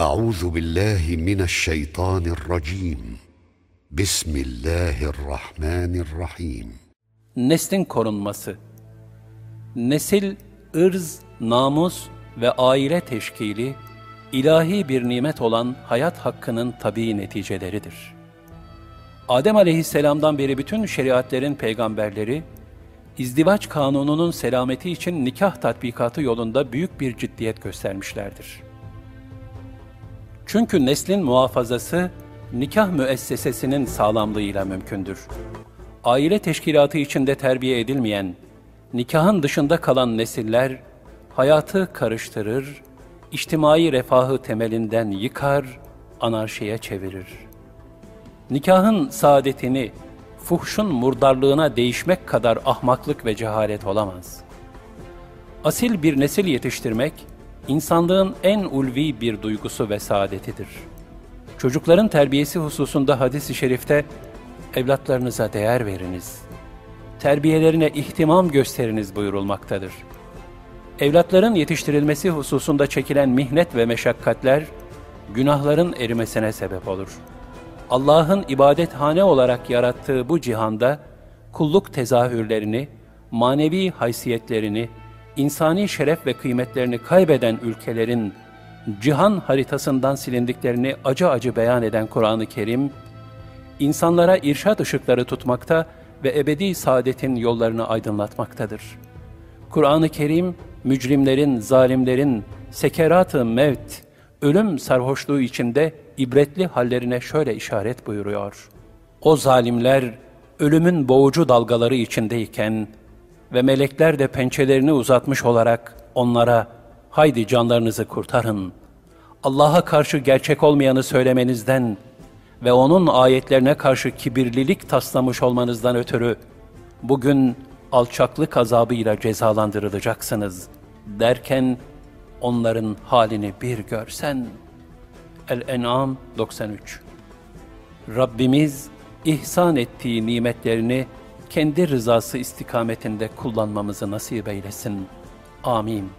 أعوذ بالله من الشيطان الرجيم بسم الله الرحمن الرحيم Neslin korunması Nesil, ırz, namus ve aile teşkili, ilahi bir nimet olan hayat hakkının tabii neticeleridir. Adem aleyhisselamdan beri bütün şeriatlerin peygamberleri, izdivaç kanununun selameti için nikah tatbikatı yolunda büyük bir ciddiyet göstermişlerdir. Çünkü neslin muhafazası, nikah müessesesinin sağlamlığıyla mümkündür. Aile teşkilatı içinde terbiye edilmeyen, nikahın dışında kalan nesiller, hayatı karıştırır, içtimai refahı temelinden yıkar, anarşiye çevirir. Nikahın saadetini, fuhşun murdarlığına değişmek kadar ahmaklık ve cehalet olamaz. Asil bir nesil yetiştirmek, insanlığın en ulvi bir duygusu ve saadetidir. Çocukların terbiyesi hususunda hadis-i şerifte, evlatlarınıza değer veriniz, terbiyelerine ihtimam gösteriniz buyurulmaktadır. Evlatların yetiştirilmesi hususunda çekilen mihnet ve meşakkatler, günahların erimesine sebep olur. Allah'ın ibadethane olarak yarattığı bu cihanda, kulluk tezahürlerini, manevi haysiyetlerini, insani şeref ve kıymetlerini kaybeden ülkelerin cihan haritasından silindiklerini acı acı beyan eden Kur'an-ı Kerim, insanlara irşad ışıkları tutmakta ve ebedi saadetin yollarını aydınlatmaktadır. Kur'an-ı Kerim, mücrimlerin, zalimlerin, sekerat-ı mevt, ölüm sarhoşluğu içinde ibretli hallerine şöyle işaret buyuruyor. O zalimler, ölümün boğucu dalgaları içindeyken ve melekler de pençelerini uzatmış olarak onlara, haydi canlarınızı kurtarın, Allah'a karşı gerçek olmayanı söylemenizden ve O'nun ayetlerine karşı kibirlilik taslamış olmanızdan ötürü, bugün alçaklık azabıyla cezalandırılacaksınız. derken onların halini bir görsen. El-En'am 93 Rabbimiz ihsan ettiği nimetlerini kendi rızası istikametinde kullanmamızı nasip eylesin. Amin.